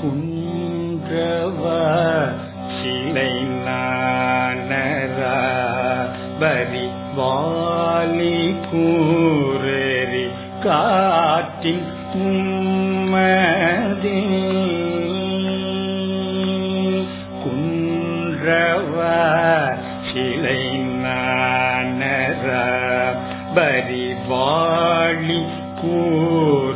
குன்றவ சிலை நானரா பரி வாலி கூறி காட்டின் உம்மதே. குன்றவ சிலை நானரா பரி வாழி கூ